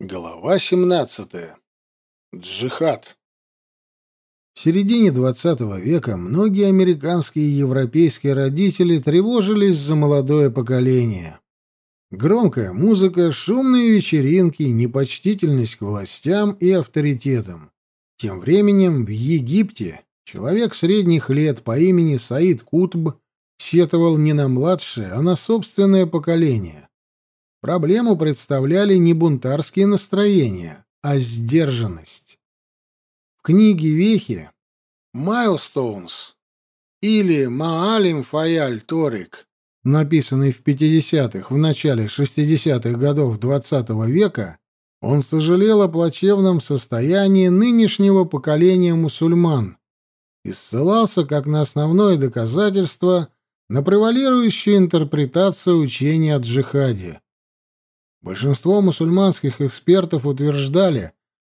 Глава 17. Джихад. В середине XX века многие американские и европейские родители тревожились за молодое поколение. Громкая музыка, шумные вечеринки, непочтительность к властям и авторитетам. Тем временем в Египте человек средних лет по имени Саид Кутб сетовал не на младшее, а на собственное поколение. Проблему представляли не бунтарские настроения, а сдержанность. В книге Вехи «Майлстоунс» или «Маалим Фаяль Торик», написанный в 50-х, в начале 60-х годов XX -го века, он сожалел о плачевном состоянии нынешнего поколения мусульман и ссылался как на основное доказательство на превалирующую интерпретацию учения о джихаде. Большинство мусульманских экспертов утверждали,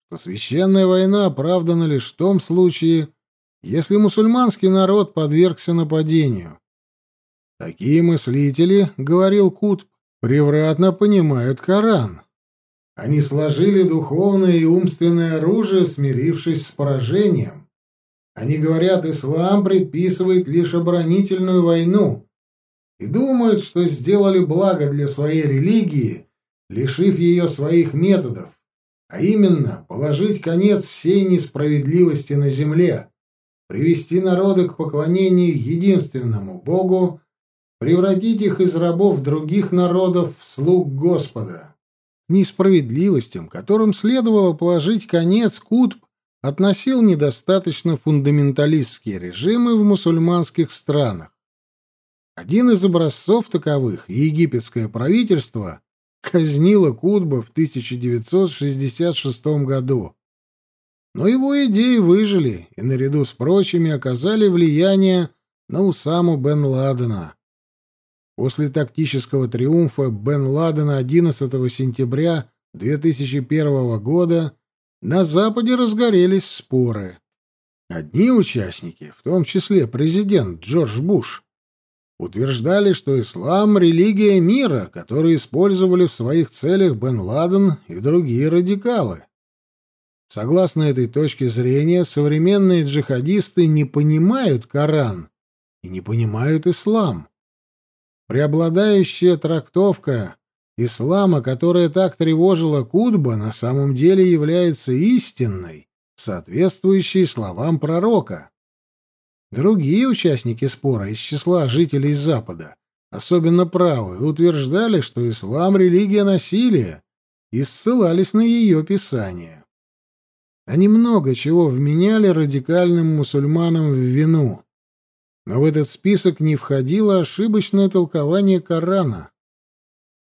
что священная война оправдана лишь в том случае, если мусульманский народ подвергся нападению. Такие мыслители, говорил Кут, превратно понимают Коран. Они сложили духовное и умственное оружие, смирившись с поражением. Они говорят, ислам предписывает лишь оборонительную войну и думают, что сделали благо для своей религии, лишив ее своих методов, а именно положить конец всей несправедливости на земле, привести народы к поклонению единственному Богу, превратить их из рабов других народов в слуг Господа. Несправедливостям, которым следовало положить конец, Кутб относил недостаточно фундаменталистские режимы в мусульманских странах. Один из образцов таковых, египетское правительство, казнила Кутба в 1966 году. Но его идеи выжили и наряду с прочими оказали влияние на Усаму бен Ладена. После тактического триумфа бен Ладена 11 сентября 2001 года на Западе разгорелись споры. Одни участники, в том числе президент Джордж Буш, утверждали, что ислам — религия мира, которую использовали в своих целях Бен Ладен и другие радикалы. Согласно этой точке зрения, современные джихадисты не понимают Коран и не понимают ислам. Преобладающая трактовка ислама, которая так тревожила Кутба, на самом деле является истинной, соответствующей словам пророка. Другие участники спора из числа жителей Запада, особенно правые, утверждали, что ислам — религия насилия, и ссылались на ее писание. Они много чего вменяли радикальным мусульманам в вину, но в этот список не входило ошибочное толкование Корана.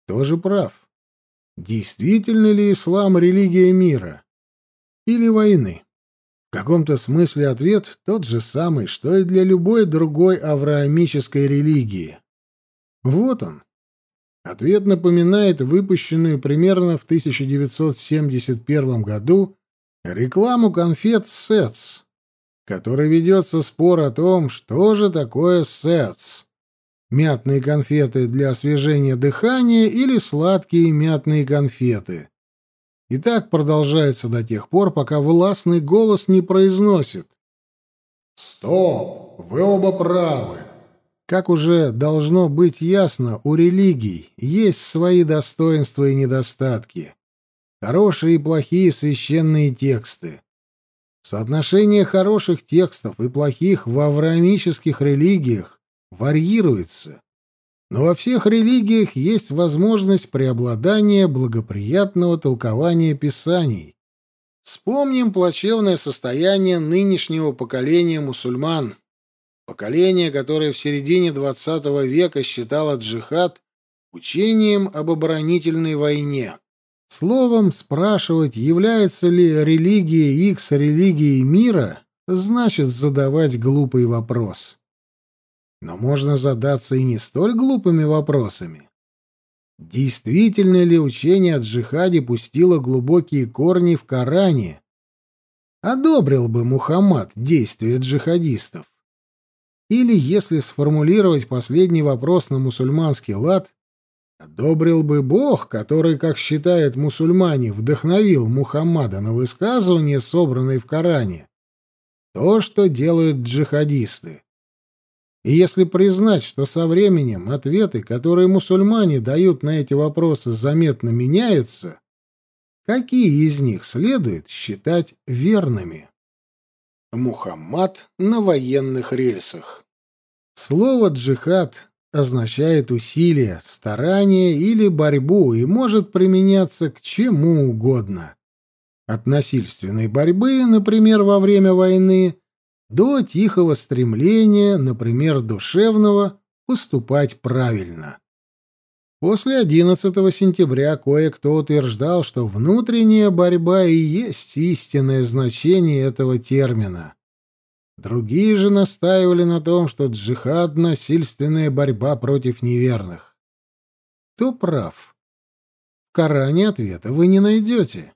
Тоже прав. Действительно ли ислам — религия мира? Или войны? В каком-то смысле ответ тот же самый, что и для любой другой авраамической религии. Вот он. Ответ напоминает выпущенную примерно в 1971 году рекламу конфет «Сетс», в которой ведется спор о том, что же такое «Сетс». Мятные конфеты для освежения дыхания или сладкие мятные конфеты. И так продолжается до тех пор, пока властный голос не произносит «Стоп! Вы оба правы!» Как уже должно быть ясно, у религий есть свои достоинства и недостатки. Хорошие и плохие священные тексты. Соотношение хороших текстов и плохих в авраамических религиях варьируется но во всех религиях есть возможность преобладания благоприятного толкования писаний. Вспомним плачевное состояние нынешнего поколения мусульман, поколение, которое в середине XX века считало джихад учением об оборонительной войне. Словом, спрашивать, является ли религия X религией мира, значит задавать глупый вопрос. Но можно задаться и не столь глупыми вопросами. Действительно ли учение о джихаде пустило глубокие корни в Коране? Одобрил бы Мухаммад действия джихадистов? Или, если сформулировать последний вопрос на мусульманский лад, одобрил бы Бог, который, как считают мусульмане, вдохновил Мухаммада на высказывания, собранные в Коране, то, что делают джихадисты. И если признать, что со временем ответы, которые мусульмане дают на эти вопросы, заметно меняются, какие из них следует считать верными? Мухаммад на военных рельсах. Слово «джихад» означает усилие, старание или борьбу и может применяться к чему угодно. От насильственной борьбы, например, во время войны, до тихого стремления, например, душевного, поступать правильно. После 11 сентября кое-кто утверждал, что внутренняя борьба и есть истинное значение этого термина. Другие же настаивали на том, что джихад — насильственная борьба против неверных. Кто прав? В Коране ответа вы не найдете.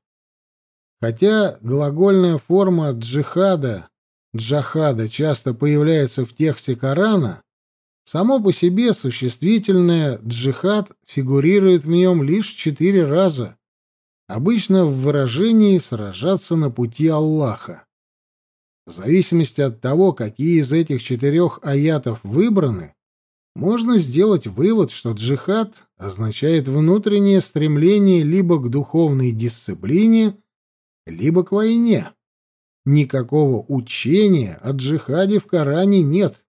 Хотя глагольная форма джихада, джахада часто появляется в тексте Корана, само по себе существительное джихад фигурирует в нем лишь четыре раза, обычно в выражении «сражаться на пути Аллаха». В зависимости от того, какие из этих четырех аятов выбраны, можно сделать вывод, что джихад означает внутреннее стремление либо к духовной дисциплине, либо к войне. Никакого учения о джихаде в Коране нет.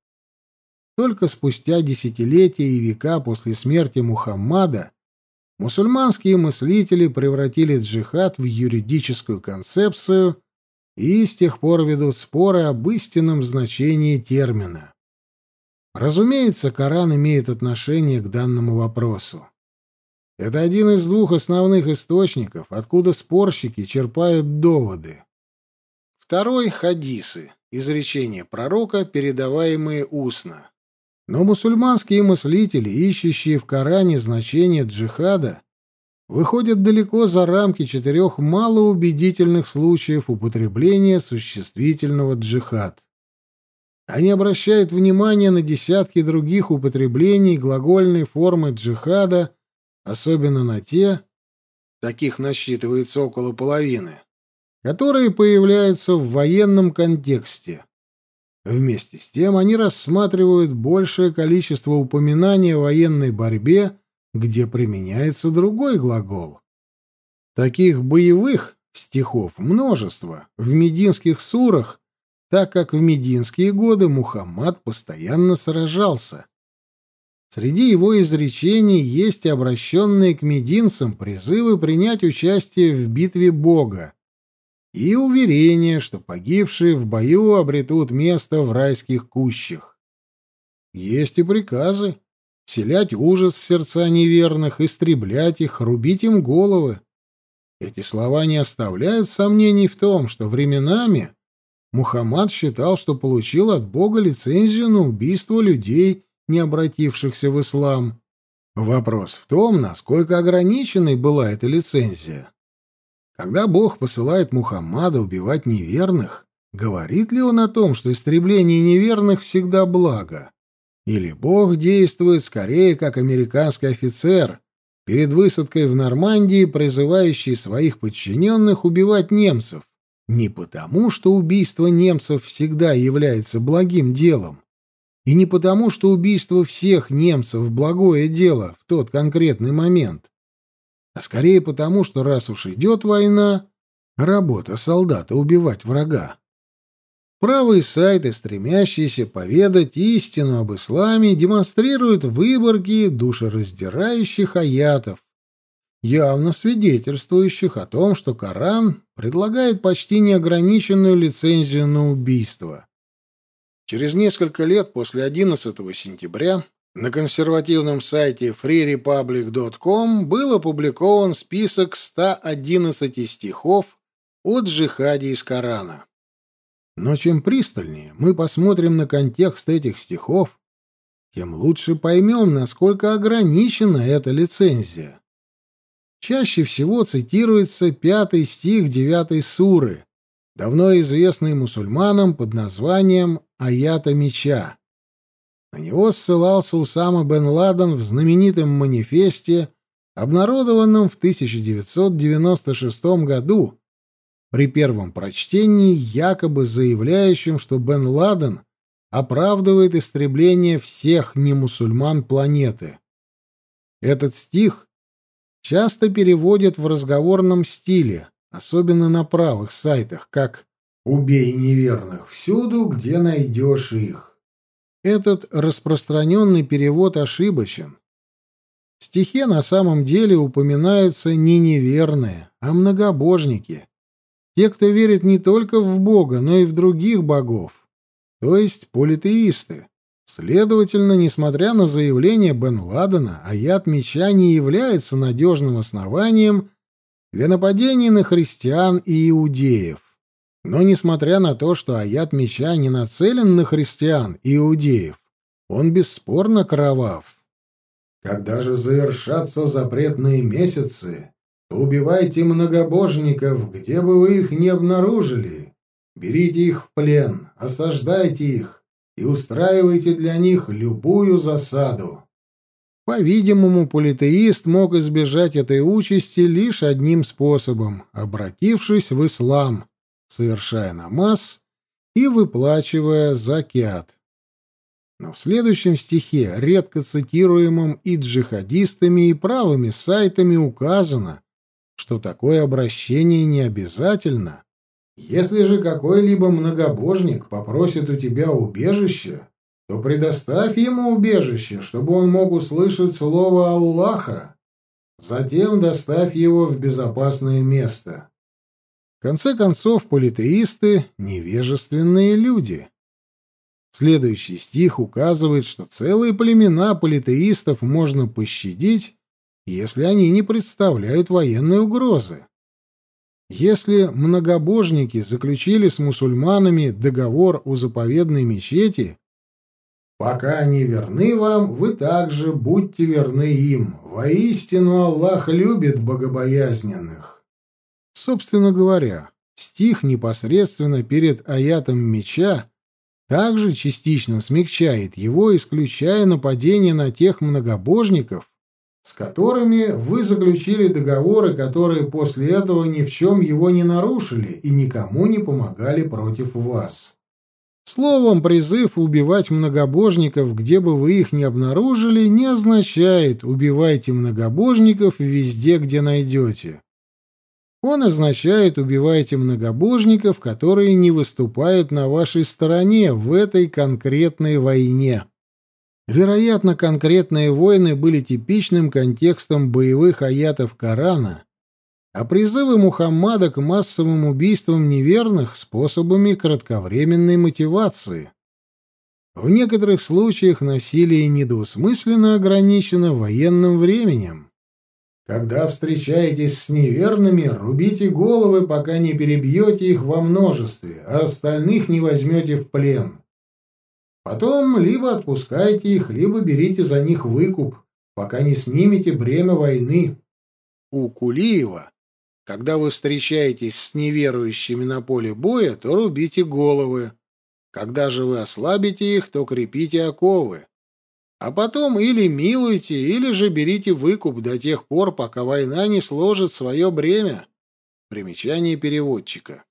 Только спустя десятилетия и века после смерти Мухаммада мусульманские мыслители превратили джихад в юридическую концепцию и с тех пор ведут споры об истинном значении термина. Разумеется, Коран имеет отношение к данному вопросу. Это один из двух основных источников, откуда спорщики черпают доводы. Второй — хадисы, изречения пророка, передаваемые устно. Но мусульманские мыслители, ищущие в Коране значение джихада, выходят далеко за рамки четырех малоубедительных случаев употребления существительного джихад. Они обращают внимание на десятки других употреблений глагольной формы джихада, особенно на те, таких насчитывается около половины, которые появляются в военном контексте. Вместе с тем они рассматривают большее количество упоминаний о военной борьбе где применяется другой глагол. Таких боевых стихов множество в мединских сурах, так как в мединские годы Мухаммад постоянно сражался. Среди его изречений есть обращенные к мединцам призывы принять участие в битве Бога и уверение, что погибшие в бою обретут место в райских кущах. Есть и приказы, вселять ужас в сердца неверных, истреблять их, рубить им головы. Эти слова не оставляют сомнений в том, что временами Мухаммад считал, что получил от Бога лицензию на убийство людей, не обратившихся в ислам. Вопрос в том, насколько ограниченной была эта лицензия. Когда Бог посылает Мухаммада убивать неверных, говорит ли он о том, что истребление неверных всегда благо? Или Бог действует скорее как американский офицер, перед высадкой в Нормандии призывающий своих подчиненных убивать немцев, не потому, что убийство немцев всегда является благим делом, и не потому, что убийство всех немцев — благое дело в тот конкретный момент, а скорее потому, что раз уж идет война, работа солдата — убивать врага. Правые сайты, стремящиеся поведать истину об исламе, демонстрируют выборки душераздирающих аятов, явно свидетельствующих о том, что Коран предлагает почти неограниченную лицензию на убийство. Через несколько лет после 11 сентября на консервативном сайте freerepublic.com был опубликован список 111 стихов о джихаде из Корана. Но чем пристальнее мы посмотрим на контекст этих стихов, тем лучше поймем, насколько ограничена эта лицензия. Чаще всего цитируется пятый стих девятой суры, давно известный мусульманам под названием «Аята меча». На него ссылался Усама бен Ладен в знаменитом манифесте обнародованном в 1996 году, при первом прочтении якобы заявляющим, что Бен Ладен оправдывает истребление всех немусульман планеты. Этот стих часто переводят в разговорном стиле, особенно на правых сайтах, как «убей неверных всюду, где найдешь их». Этот распространенный перевод ошибочен. В стихе на самом деле упоминаются не неверные, а многобожники, те, кто верит не только в Бога, но и в других богов, то есть политеисты. Следовательно, несмотря на заявление Бен Ладена, аят меча не является надежным основанием для нападений на христиан и иудеев. Но несмотря на то, что аят меча не нацелен на христиан и иудеев, он бесспорно кровав. Когда же завершатся запретные месяцы, Убивайте многобожников, где бы вы их ни обнаружили. Берите их в плен, осаждайте их и устраивайте для них любую засаду. По-видимому, политеист мог избежать этой участи лишь одним способом — обратившись в ислам, совершая намаз и выплачивая закят. Но в следующем стихе, редко цитируемом и джихадистами, и правыми сайтами, указано, что такое обращение не обязательно. Если же какой-либо многобожник попросит у тебя убежище, то предоставь ему убежище, чтобы он мог услышать слово Аллаха. Затем доставь его в безопасное место. Конце концов, политеисты — невежественные люди. Следующий стих указывает, что целые племена политеистов можно пощадить, если они не представляют военной угрозы. Если многобожники заключили с мусульманами договор о заповедной мечети, пока они верны вам, вы также будьте верны им. Воистину Аллах любит богобоязненных. Собственно говоря, стих непосредственно перед аятом меча также частично смягчает его, исключая нападение на тех многобожников, с которыми вы заключили договоры, которые после этого ни в чем его не нарушили и никому не помогали против вас. Словом, призыв убивать многобожников, где бы вы их ни обнаружили, не означает «убивайте многобожников везде, где найдете». Он означает «убивайте многобожников, которые не выступают на вашей стороне в этой конкретной войне». Вероятно, конкретные войны были типичным контекстом боевых аятов Корана, а призывы Мухаммада к массовым убийствам неверных способами кратковременной мотивации. В некоторых случаях насилие недвусмысленно ограничено военным временем. Когда встречаетесь с неверными, рубите головы, пока не перебьете их во множестве, а остальных не возьмете в плен. Потом либо отпускайте их, либо берите за них выкуп, пока не снимете бремя войны. У Кулиева, когда вы встречаетесь с неверующими на поле боя, то рубите головы. Когда же вы ослабите их, то крепите оковы. А потом или милуйте, или же берите выкуп до тех пор, пока война не сложит свое бремя. Примечание переводчика.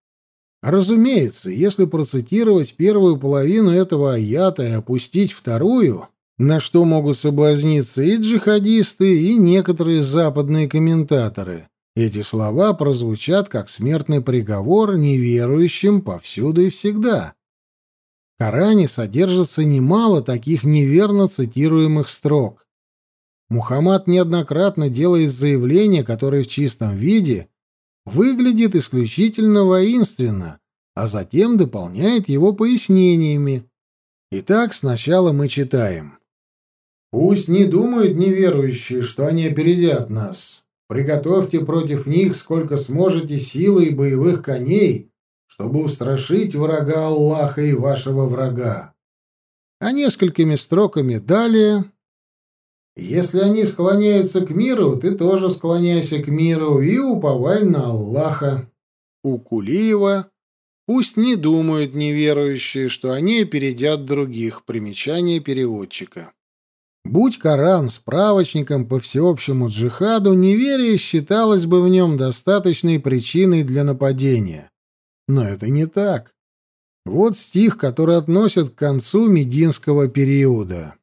Разумеется, если процитировать первую половину этого аята и опустить вторую, на что могут соблазниться и джихадисты, и некоторые западные комментаторы, эти слова прозвучат как смертный приговор неверующим повсюду и всегда. Коране содержится немало таких неверно цитируемых строк. Мухаммад неоднократно делает заявления, которые в чистом виде выглядит исключительно воинственно, а затем дополняет его пояснениями. Итак, сначала мы читаем. «Пусть не думают неверующие, что они опередят нас. Приготовьте против них сколько сможете силы и боевых коней, чтобы устрашить врага Аллаха и вашего врага». А несколькими строками далее если они склоняются к миру, ты тоже склоняйся к миру и уповай на Аллаха. У Кулиева пусть не думают неверующие, что они опередят других. Примечание переводчика. Будь Коран справочником по всеобщему джихаду, неверие считалось бы в нем достаточной причиной для нападения. Но это не так. Вот стих, который относят к концу мединского периода.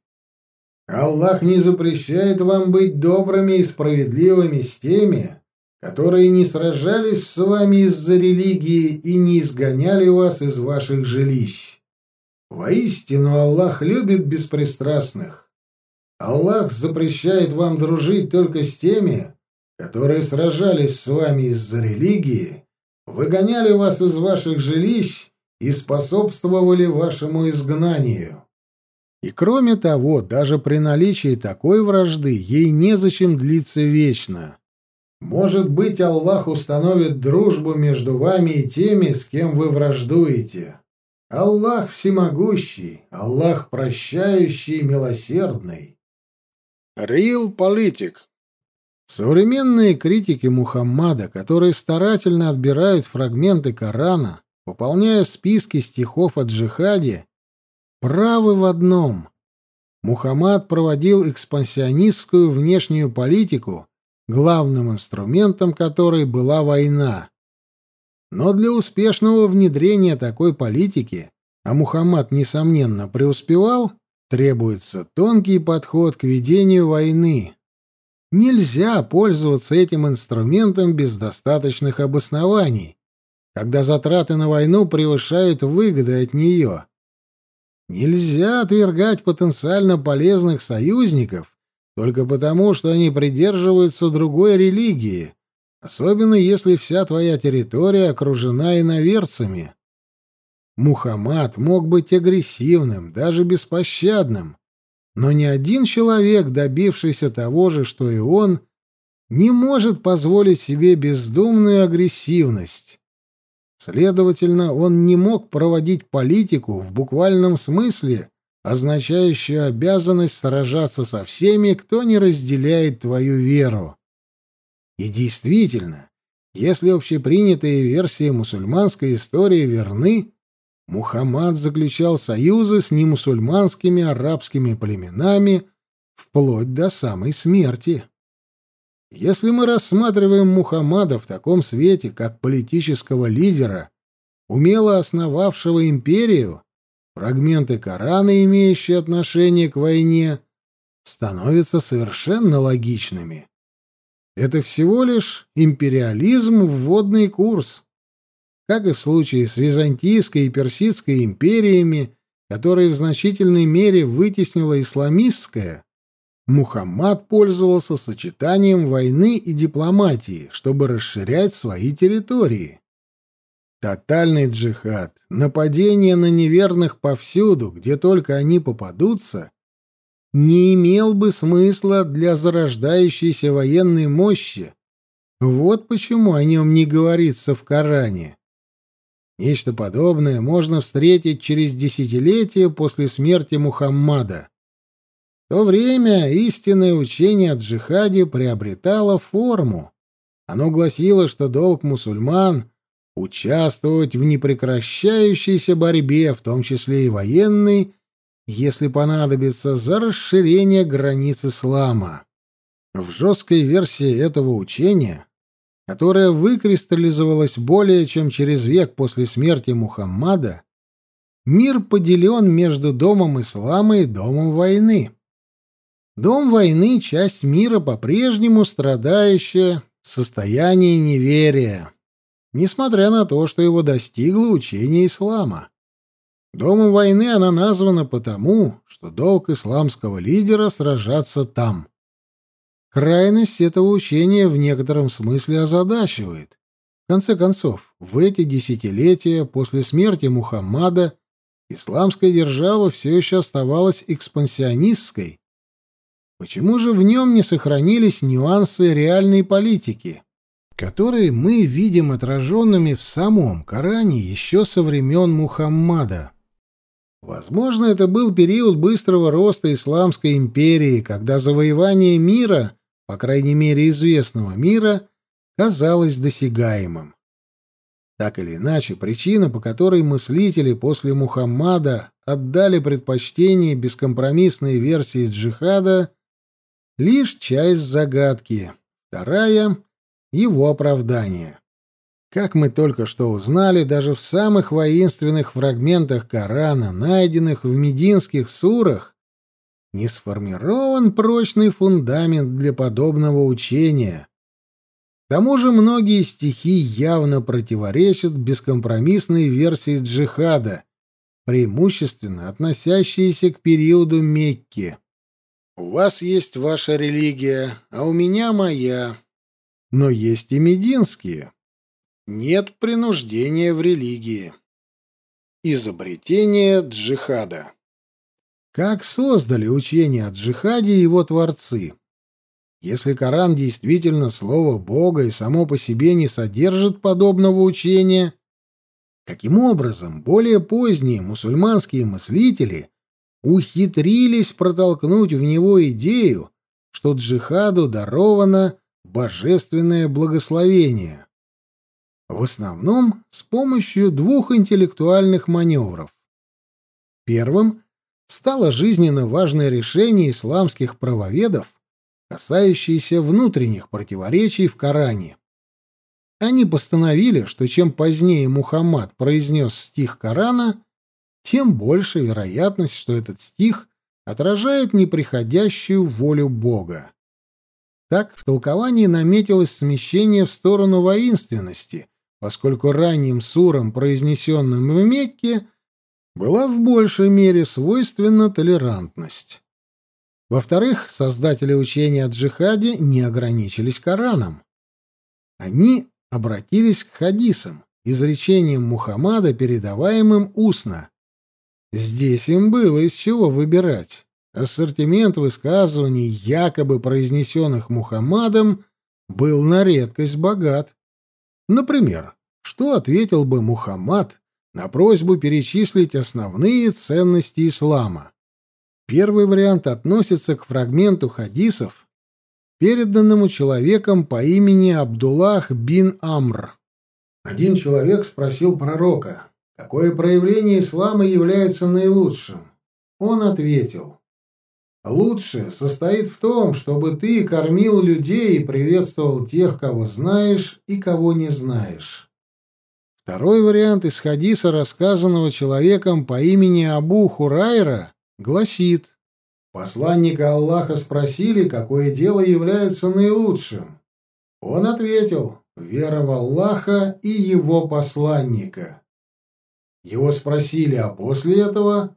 «Аллах не запрещает вам быть добрыми и справедливыми с теми, которые не сражались с вами из-за религии и не изгоняли вас из ваших жилищ. Воистину Аллах любит беспристрастных. Аллах запрещает вам дружить только с теми, которые сражались с вами из-за религии, выгоняли вас из ваших жилищ и способствовали вашему изгнанию. И кроме того, даже при наличии такой вражды ей незачем длиться вечно. Может быть, Аллах установит дружбу между вами и теми, с кем вы враждуете. Аллах всемогущий, Аллах прощающий, милосердный. Real политик. Современные критики Мухаммада, которые старательно отбирают фрагменты Корана, пополняя списки стихов о джихаде, правы в одном. Мухаммад проводил экспансионистскую внешнюю политику, главным инструментом которой была война. Но для успешного внедрения такой политики, а Мухаммад, несомненно, преуспевал, требуется тонкий подход к ведению войны. Нельзя пользоваться этим инструментом без достаточных обоснований, когда затраты на войну превышают выгоды от нее. Нельзя отвергать потенциально полезных союзников только потому, что они придерживаются другой религии, особенно если вся твоя территория окружена иноверцами. Мухаммад мог быть агрессивным, даже беспощадным, но ни один человек, добившийся того же, что и он, не может позволить себе бездумную агрессивность. Следовательно, он не мог проводить политику в буквальном смысле, означающую обязанность сражаться со всеми, кто не разделяет твою веру. И действительно, если общепринятые версии мусульманской истории верны, Мухаммад заключал союзы с немусульманскими арабскими племенами вплоть до самой смерти. Если мы рассматриваем Мухаммада в таком свете, как политического лидера, умело основавшего империю, фрагменты Корана, имеющие отношение к войне, становятся совершенно логичными. Это всего лишь империализм в водный курс. Как и в случае с Византийской и Персидской империями, которые в значительной мере вытеснила исламистская, Мухаммад пользовался сочетанием войны и дипломатии, чтобы расширять свои территории. Тотальный джихад, нападение на неверных повсюду, где только они попадутся, не имел бы смысла для зарождающейся военной мощи. Вот почему о нем не говорится в Коране. Нечто подобное можно встретить через десятилетия после смерти Мухаммада то время истинное учение о джихаде приобретало форму. Оно гласило, что долг мусульман — участвовать в непрекращающейся борьбе, в том числе и военной, если понадобится, за расширение границ ислама. В жесткой версии этого учения, которая выкристаллизовалась более чем через век после смерти Мухаммада, мир поделен между домом ислама и домом войны. Дом войны — часть мира, по-прежнему страдающая в состоянии неверия, несмотря на то, что его достигло учение ислама. Домом войны она названа потому, что долг исламского лидера — сражаться там. Крайность этого учения в некотором смысле озадачивает. В конце концов, в эти десятилетия после смерти Мухаммада исламская держава все еще оставалась экспансионистской, Почему же в нем не сохранились нюансы реальной политики, которые мы видим отраженными в самом Коране еще со времен Мухаммада? Возможно, это был период быстрого роста Исламской империи, когда завоевание мира, по крайней мере известного мира, казалось досягаемым. Так или иначе, причина, по которой мыслители после Мухаммада отдали предпочтение бескомпромиссной версии джихада лишь часть загадки, вторая — его оправдание. Как мы только что узнали, даже в самых воинственных фрагментах Корана, найденных в мединских сурах, не сформирован прочный фундамент для подобного учения. К тому же многие стихи явно противоречат бескомпромиссной версии джихада, преимущественно относящиеся к периоду Мекки. «У вас есть ваша религия, а у меня моя. Но есть и мединские. Нет принуждения в религии. Изобретение джихада. Как создали учение о джихаде его творцы? Если Коран действительно слово Бога и само по себе не содержит подобного учения, каким образом более поздние мусульманские мыслители ухитрились протолкнуть в него идею, что джихаду даровано божественное благословение? В основном с помощью двух интеллектуальных маневров. Первым стало жизненно важное решение исламских правоведов, касающееся внутренних противоречий в Коране. Они постановили, что чем позднее Мухаммад произнес стих Корана, тем больше вероятность, что этот стих отражает неприходящую волю Бога. Так в толковании наметилось смещение в сторону воинственности, поскольку ранним сурам, произнесенным в Мекке, была в большей мере свойственна толерантность. Во-вторых, создатели учения о джихаде не ограничились Кораном. Они обратились к хадисам, изречениям Мухаммада, передаваемым устно. Здесь им было из чего выбирать. Ассортимент высказываний, якобы произнесенных Мухаммадом, был на редкость богат. Например, что ответил бы Мухаммад на просьбу перечислить основные ценности ислама? Первый вариант относится к фрагменту хадисов, переданному человеком по имени Абдуллах бин Амр. Один человек спросил пророка, какое проявление ислама является наилучшим. Он ответил, Лучшее состоит в том, чтобы ты кормил людей и приветствовал тех, кого знаешь и кого не знаешь. Второй вариант из хадиса, рассказанного человеком по имени Абу Хурайра, гласит Посланника Аллаха спросили, какое дело является наилучшим. Он ответил «Вера в Аллаха и его посланника». Его спросили, а после этого?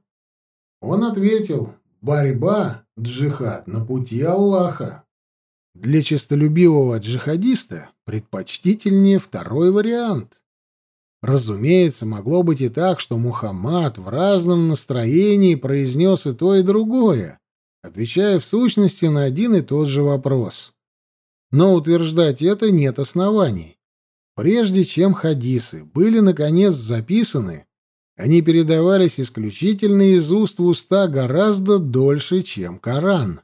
Он ответил Борьба, джихад, на пути Аллаха. Для честолюбивого джихадиста предпочтительнее второй вариант. Разумеется, могло быть и так, что Мухаммад в разном настроении произнес и то, и другое, отвечая в сущности на один и тот же вопрос. Но утверждать это нет оснований. Прежде чем хадисы были, наконец, записаны, они передавались исключительно из уст в уста гораздо дольше, чем Коран.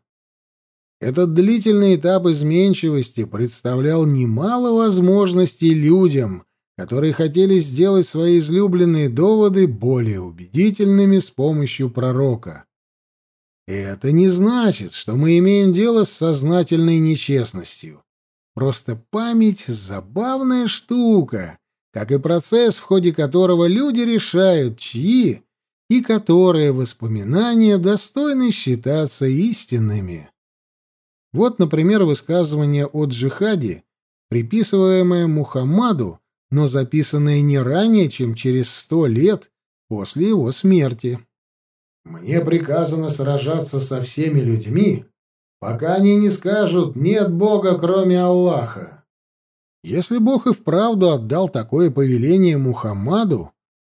Этот длительный этап изменчивости представлял немало возможностей людям, которые хотели сделать свои излюбленные доводы более убедительными с помощью пророка. Это не значит, что мы имеем дело с сознательной нечестностью. Просто память — забавная штука, как и процесс, в ходе которого люди решают, чьи и которые воспоминания достойны считаться истинными. Вот, например, высказывание о джихаде, приписываемое Мухаммаду, но записанное не ранее, чем через сто лет после его смерти. «Мне приказано сражаться со всеми людьми, пока они не скажут «нет Бога, кроме Аллаха». Если Бог и вправду отдал такое повеление Мухаммаду,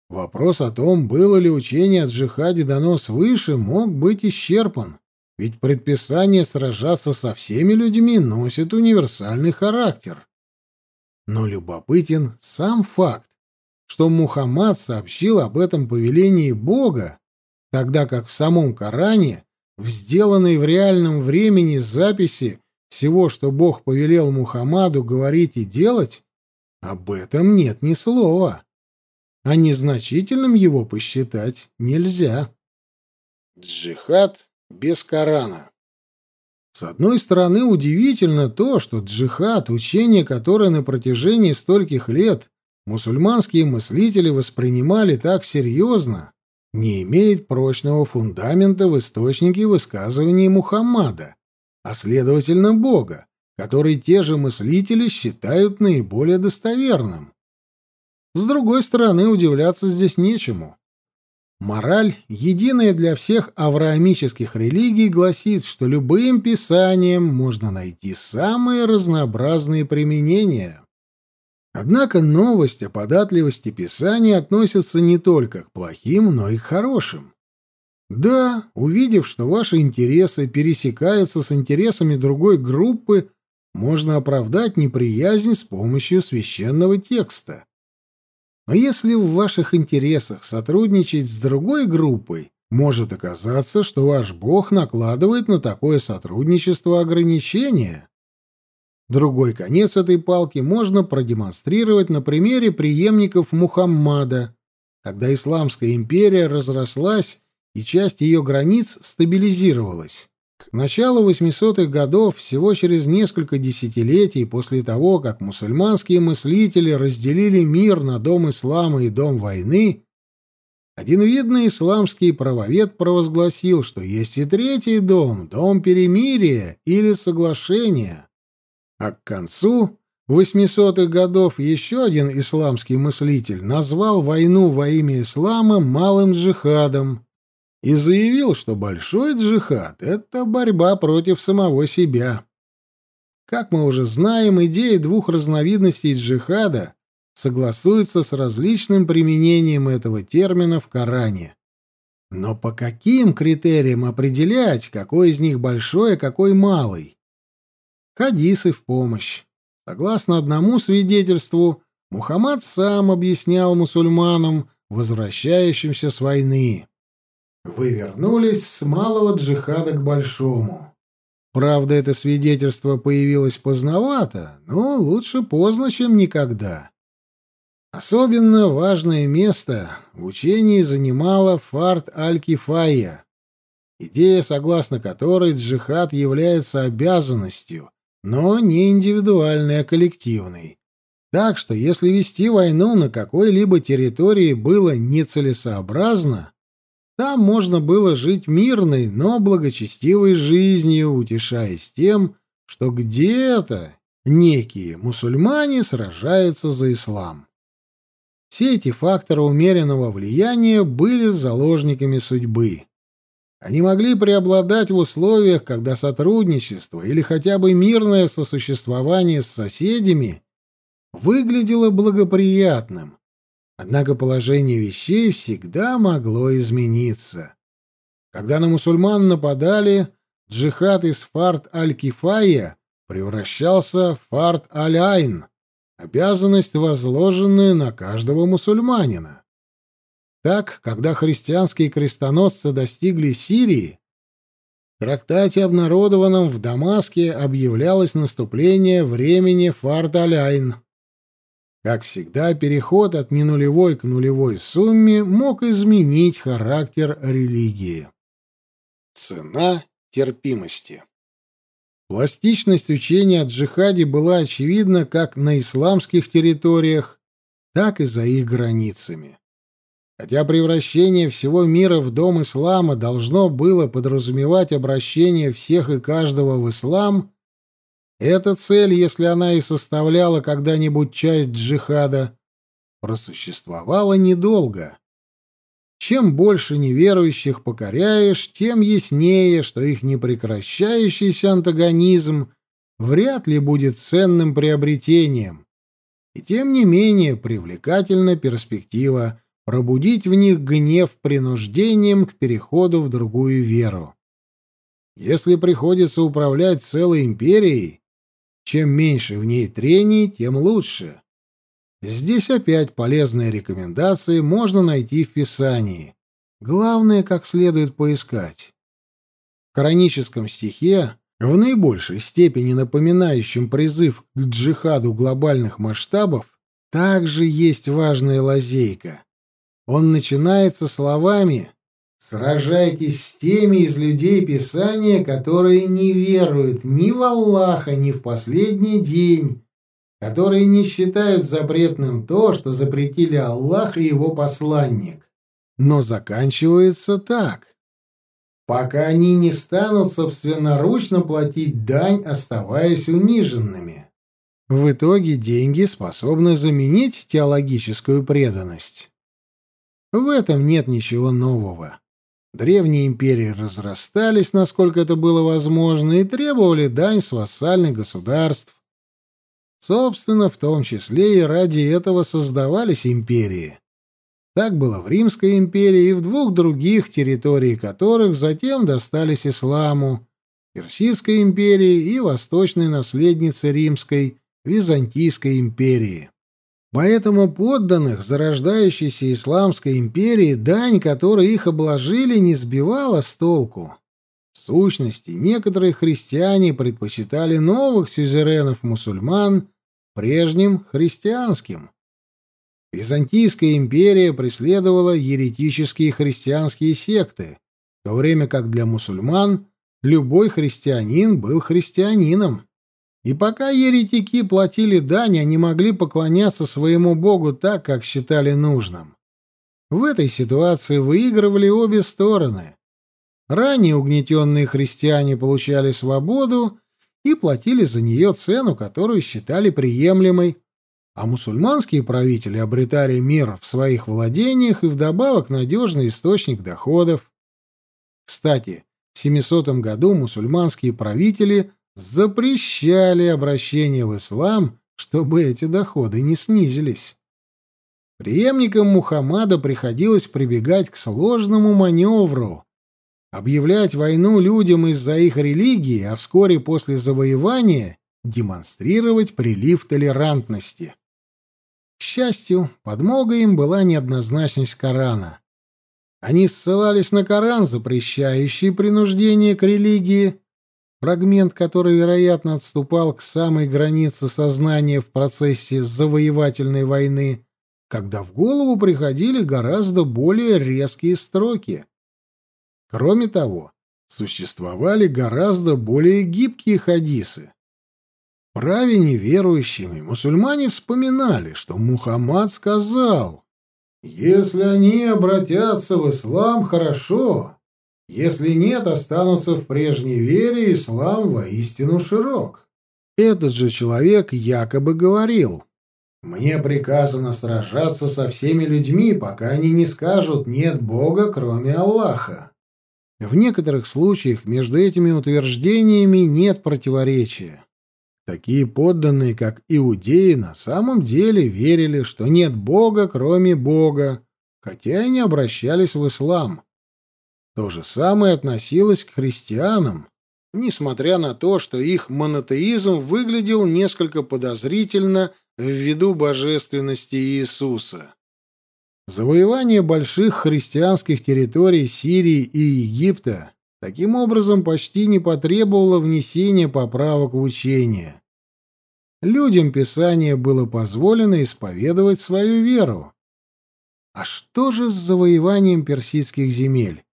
вопрос о том, было ли учение о джихаде дано свыше, мог быть исчерпан, ведь предписание сражаться со всеми людьми носит универсальный характер. Но любопытен сам факт, что Мухаммад сообщил об этом повелении Бога, тогда как в самом Коране, в сделанной в реальном времени записи всего, что Бог повелел Мухаммаду говорить и делать, об этом нет ни слова. а незначительным его посчитать нельзя. Джихад без Корана. С одной стороны, удивительно то, что джихад, учение, которое на протяжении стольких лет мусульманские мыслители воспринимали так серьезно, не имеет прочного фундамента в источнике высказываний Мухаммада, а следовательно Бога, который те же мыслители считают наиболее достоверным. С другой стороны, удивляться здесь нечему. Мораль, единая для всех авраамических религий, гласит, что любым писанием можно найти самые разнообразные применения. Однако новость о податливости писания относится не только к плохим, но и к хорошим. Да, увидев, что ваши интересы пересекаются с интересами другой группы, можно оправдать неприязнь с помощью священного текста. Но если в ваших интересах сотрудничать с другой группой, может оказаться, что ваш Бог накладывает на такое сотрудничество ограничения. Другой конец этой палки можно продемонстрировать на примере преемников Мухаммада, когда исламская империя разрослась и часть ее границ стабилизировалась. К началу 800-х годов, всего через несколько десятилетий после того, как мусульманские мыслители разделили мир на дом ислама и дом войны, один видный исламский правовед провозгласил, что есть и третий дом, дом перемирия или соглашения. А к концу 800-х годов еще один исламский мыслитель назвал войну во имя ислама малым джихадом, и заявил, что большой джихад — это борьба против самого себя. Как мы уже знаем, идея двух разновидностей джихада согласуется с различным применением этого термина в Коране. Но по каким критериям определять, какой из них большой, а какой малый? Хадисы в помощь. Согласно одному свидетельству, Мухаммад сам объяснял мусульманам, возвращающимся с войны. Вы вернулись с малого джихада к большому. Правда, это свидетельство появилось поздновато, но лучше поздно, чем никогда. Особенно важное место в учении занимала фарт аль-Кифайя, идея, согласно которой джихад является обязанностью, но не индивидуальной, а коллективной. Так что если вести войну на какой-либо территории было нецелесообразно, там можно было жить мирной, но благочестивой жизнью, утешаясь тем, что где-то некие мусульмане сражаются за ислам. Все эти факторы умеренного влияния были заложниками судьбы. Они могли преобладать в условиях, когда сотрудничество или хотя бы мирное сосуществование с соседями выглядело благоприятным, Однако положение вещей всегда могло измениться. Когда на мусульман нападали, джихад из фарт аль-Кифая превращался в фарт аль-Айн, обязанность, возложенную на каждого мусульманина. Так, когда христианские крестоносцы достигли Сирии, в трактате, обнародованном в Дамаске, объявлялось наступление времени фарт аль-Айн. Как всегда, переход от ненулевой к нулевой сумме мог изменить характер религии. Цена терпимости. Пластичность учения о джихаде была очевидна как на исламских территориях, так и за их границами. Хотя превращение всего мира в дом ислама должно было подразумевать обращение всех и каждого в ислам, эта цель, если она и составляла когда-нибудь часть джихада, просуществовала недолго. Чем больше неверующих покоряешь, тем яснее, что их непрекращающийся антагонизм вряд ли будет ценным приобретением. И тем не менее привлекательна перспектива пробудить в них гнев принуждением к переходу в другую веру. Если приходится управлять целой империей, чем меньше в ней трений, тем лучше. Здесь опять полезные рекомендации можно найти в Писании. Главное, как следует поискать. В кораническом стихе, в наибольшей степени напоминающем призыв к джихаду глобальных масштабов, также есть важная лазейка. Он начинается словами «Сражайтесь с теми из людей Писания, которые не веруют ни в Аллаха, ни в последний день, которые не считают запретным то, что запретили Аллах и его посланник». Но заканчивается так. Пока они не станут собственноручно платить дань, оставаясь униженными. В итоге деньги способны заменить теологическую преданность. В этом нет ничего нового. Древние империи разрастались, насколько это было возможно, и требовали дань с вассальных государств. Собственно, в том числе и ради этого создавались империи. Так было в Римской империи и в двух других, территорий которых затем достались исламу, Персидской империи и восточной наследнице Римской, Византийской империи. Поэтому подданных зарождающейся исламской империи дань, которой их обложили, не сбивала с толку. В сущности, некоторые христиане предпочитали новых сюзеренов-мусульман прежним христианским. Византийская империя преследовала еретические христианские секты, в то время как для мусульман любой христианин был христианином. И пока еретики платили дань, они могли поклоняться своему богу так, как считали нужным. В этой ситуации выигрывали обе стороны. Ранее угнетенные христиане получали свободу и платили за нее цену, которую считали приемлемой, а мусульманские правители обретали мир в своих владениях и вдобавок надежный источник доходов. Кстати, в 700 году мусульманские правители запрещали обращение в ислам, чтобы эти доходы не снизились. Преемникам Мухаммада приходилось прибегать к сложному маневру — объявлять войну людям из-за их религии, а вскоре после завоевания демонстрировать прилив толерантности. К счастью, подмогой им была неоднозначность Корана. Они ссылались на Коран, запрещающий принуждение к религии, фрагмент, который, вероятно, отступал к самой границе сознания в процессе завоевательной войны, когда в голову приходили гораздо более резкие строки. Кроме того, существовали гораздо более гибкие хадисы. Праве неверующими мусульмане вспоминали, что Мухаммад сказал, «Если они обратятся в ислам, хорошо, если нет, останутся в прежней вере, ислам воистину широк. Этот же человек якобы говорил, «Мне приказано сражаться со всеми людьми, пока они не скажут «нет Бога, кроме Аллаха». В некоторых случаях между этими утверждениями нет противоречия. Такие подданные, как иудеи, на самом деле верили, что нет Бога, кроме Бога, хотя и не обращались в ислам. То же самое относилось к христианам, несмотря на то, что их монотеизм выглядел несколько подозрительно ввиду божественности Иисуса. Завоевание больших христианских территорий Сирии и Египта таким образом почти не потребовало внесения поправок в учение. Людям Писания было позволено исповедовать свою веру. А что же с завоеванием персидских земель?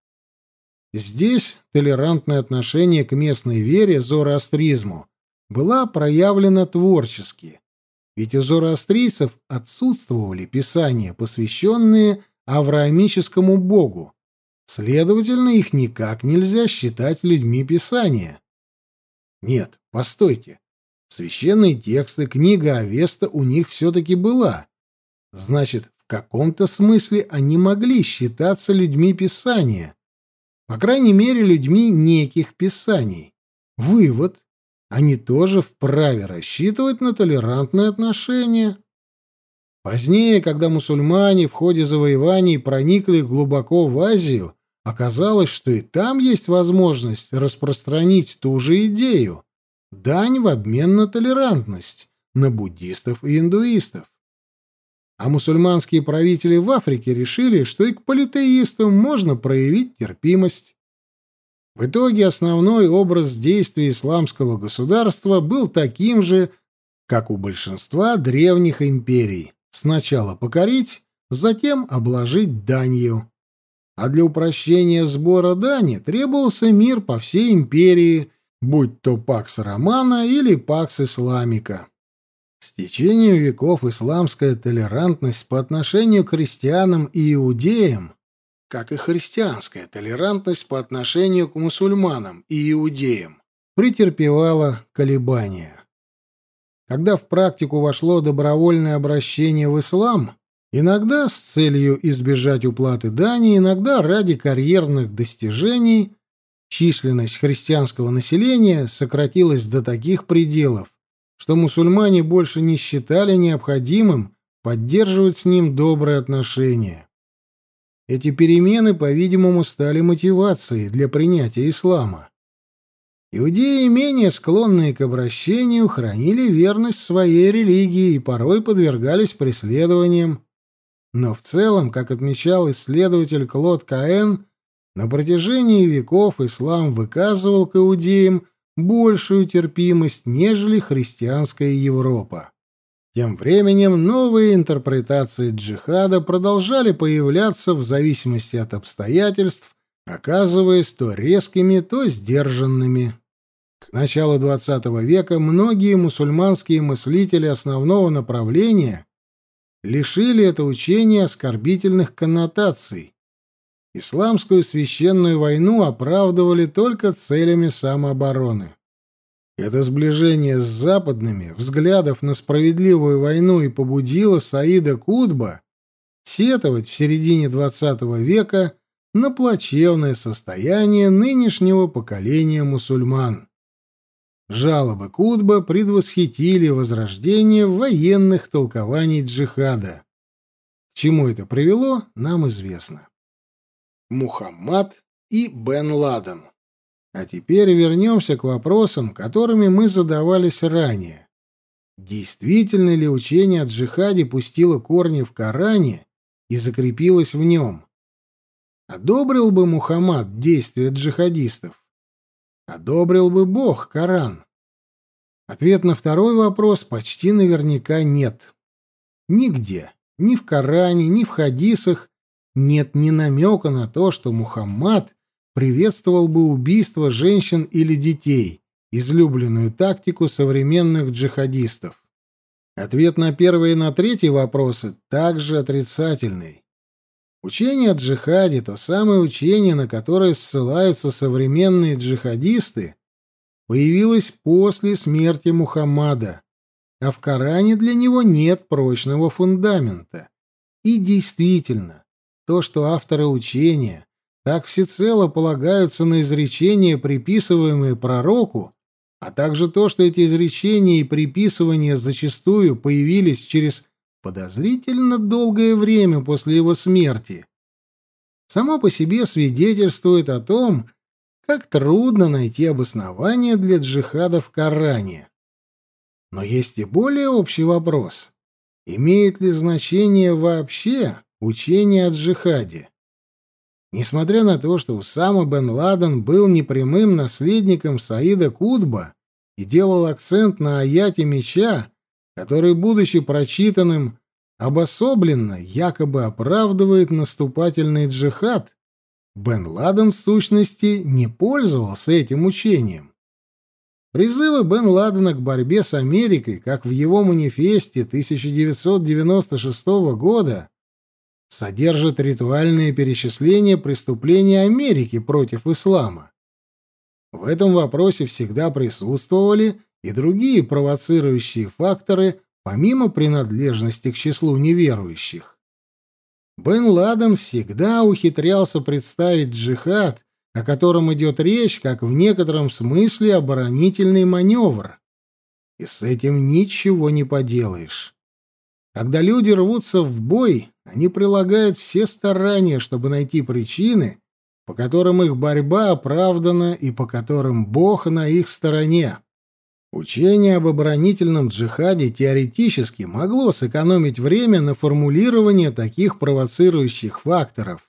Здесь толерантное отношение к местной вере, зороастризму, была проявлена творчески. Ведь у зороастрийцев отсутствовали писания, посвященные авраамическому богу. Следовательно, их никак нельзя считать людьми писания. Нет, постойте. Священные тексты, книга Авеста у них все-таки была. Значит, в каком-то смысле они могли считаться людьми писания по крайней мере, людьми неких писаний. Вывод. Они тоже вправе рассчитывать на толерантные отношения. Позднее, когда мусульмане в ходе завоеваний проникли глубоко в Азию, оказалось, что и там есть возможность распространить ту же идею — дань в обмен на толерантность, на буддистов и индуистов. А мусульманские правители в Африке решили, что и к политеистам можно проявить терпимость. В итоге основной образ действий исламского государства был таким же, как у большинства древних империй. Сначала покорить, затем обложить данью. А для упрощения сбора дани требовался мир по всей империи, будь то пакс Романа или пакс Исламика. С течением веков исламская толерантность по отношению к христианам и иудеям, как и христианская толерантность по отношению к мусульманам и иудеям, претерпевала колебания. Когда в практику вошло добровольное обращение в ислам, иногда с целью избежать уплаты дани, иногда ради карьерных достижений, численность христианского населения сократилась до таких пределов, что мусульмане больше не считали необходимым поддерживать с ним добрые отношения. Эти перемены, по-видимому, стали мотивацией для принятия ислама. Иудеи, менее склонные к обращению, хранили верность своей религии и порой подвергались преследованиям. Но в целом, как отмечал исследователь Клод Каэн, на протяжении веков ислам выказывал к иудеям большую терпимость, нежели христианская Европа. Тем временем новые интерпретации джихада продолжали появляться в зависимости от обстоятельств, оказываясь то резкими, то сдержанными. К началу XX века многие мусульманские мыслители основного направления лишили это учение оскорбительных коннотаций. Исламскую священную войну оправдывали только целями самообороны. Это сближение с западными взглядов на справедливую войну и побудило Саида Кутба сетовать в середине XX века на плачевное состояние нынешнего поколения мусульман. Жалобы Кутба предвосхитили возрождение военных толкований джихада. К чему это привело, нам известно. Мухаммад и Бен Ладен А теперь вернемся к вопросам, которыми мы задавались ранее. Действительно ли учение о джихаде пустило корни в Коране и закрепилось в нем? Одобрил бы Мухаммад действия джихадистов? Одобрил бы Бог Коран? Ответ на второй вопрос почти наверняка нет. Нигде, ни в Коране, ни в хадисах нет ни намека на то, что Мухаммад приветствовал бы убийство женщин или детей, излюбленную тактику современных джихадистов. Ответ на первый и на третий вопросы также отрицательный. Учение о джихаде, то самое учение, на которое ссылаются современные джихадисты, появилось после смерти Мухаммада, а в Коране для него нет прочного фундамента. И действительно, то, что авторы учения так всецело полагаются на изречения, приписываемые пророку, а также то, что эти изречения и приписывания зачастую появились через подозрительно долгое время после его смерти, само по себе свидетельствует о том, как трудно найти обоснование для джихада в Коране. Но есть и более общий вопрос. Имеет ли значение вообще учение о джихаде? Несмотря на то, что Усама бен Ладен был непрямым наследником Саида Кутба и делал акцент на аяте меча, который, будучи прочитанным, обособленно якобы оправдывает наступательный джихад, Бен Ладен в сущности не пользовался этим учением. Призывы Бен Ладена к борьбе с Америкой, как в его манифесте 1996 года, содержат ритуальное перечисление преступлений Америки против ислама. В этом вопросе всегда присутствовали и другие провоцирующие факторы, помимо принадлежности к числу неверующих. Бен Ладен всегда ухитрялся представить джихад, о котором идет речь, как в некотором смысле оборонительный маневр. И с этим ничего не поделаешь. Когда люди рвутся в бой, они прилагают все старания, чтобы найти причины, по которым их борьба оправдана и по которым Бог на их стороне. Учение об оборонительном джихаде теоретически могло сэкономить время на формулирование таких провоцирующих факторов,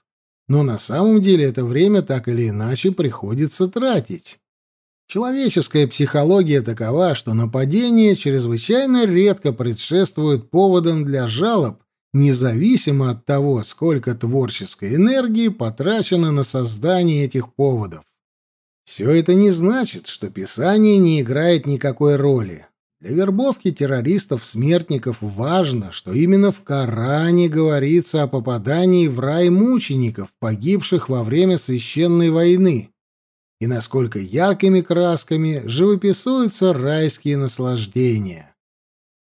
но на самом деле это время так или иначе приходится тратить. Человеческая психология такова, что нападения чрезвычайно редко предшествуют поводам для жалоб независимо от того, сколько творческой энергии потрачено на создание этих поводов. Все это не значит, что Писание не играет никакой роли. Для вербовки террористов-смертников важно, что именно в Коране говорится о попадании в рай мучеников, погибших во время священной войны, и насколько яркими красками живописуются райские наслаждения.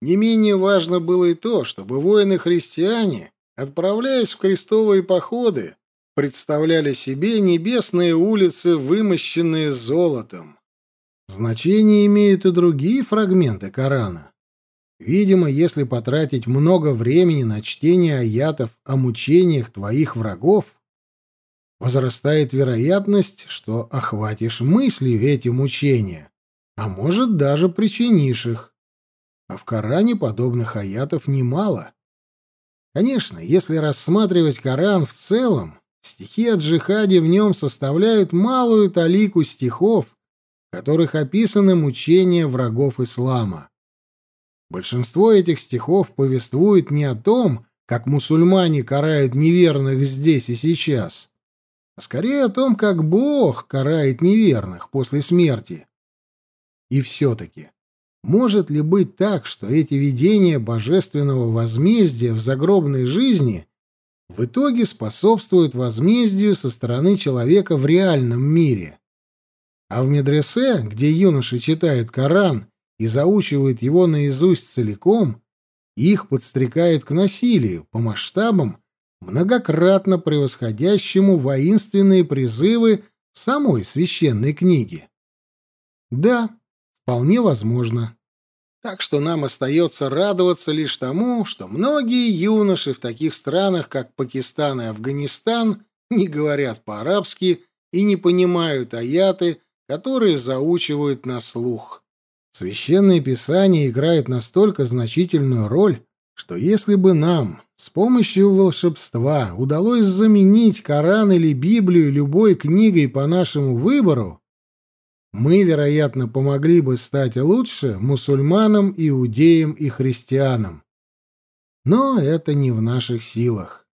Не менее важно было и то, чтобы воины-христиане, отправляясь в крестовые походы, представляли себе небесные улицы, вымощенные золотом. Значение имеют и другие фрагменты Корана. Видимо, если потратить много времени на чтение аятов о мучениях твоих врагов, возрастает вероятность, что охватишь мыслью эти мучения, а может даже причинишь их. А в Коране подобных аятов немало. Конечно, если рассматривать Коран в целом, стихи о джихаде в нем составляют малую талику стихов, в которых описаны мучения врагов ислама. Большинство этих стихов повествует не о том, как мусульмане карают неверных здесь и сейчас, а скорее о том, как Бог карает неверных после смерти. И все-таки, может ли быть так, что эти видения божественного возмездия в загробной жизни в итоге способствуют возмездию со стороны человека в реальном мире? А в медресе, где юноши читают Коран и заучивают его наизусть целиком, их подстрекают к насилию по масштабам, многократно превосходящему воинственные призывы самой священной книге. Да, вполне возможно. Так что нам остается радоваться лишь тому, что многие юноши в таких странах, как Пакистан и Афганистан, не говорят по-арабски и не понимают аяты, которые заучивают на слух. Священное Писание играет настолько значительную роль, что если бы нам с помощью волшебства удалось заменить Коран или Библию любой книгой по нашему выбору, мы, вероятно, помогли бы стать лучше мусульманам, иудеям и христианам. Но это не в наших силах.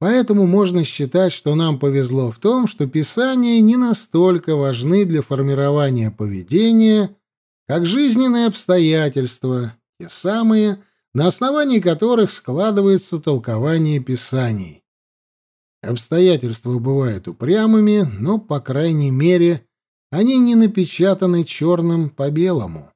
Поэтому можно считать, что нам повезло в том, что Писания не настолько важны для формирования поведения, как жизненные обстоятельства, те самые, на основании которых складывается толкование Писаний. Обстоятельства бывают упрямыми, но, по крайней мере, они не напечатаны черным по белому.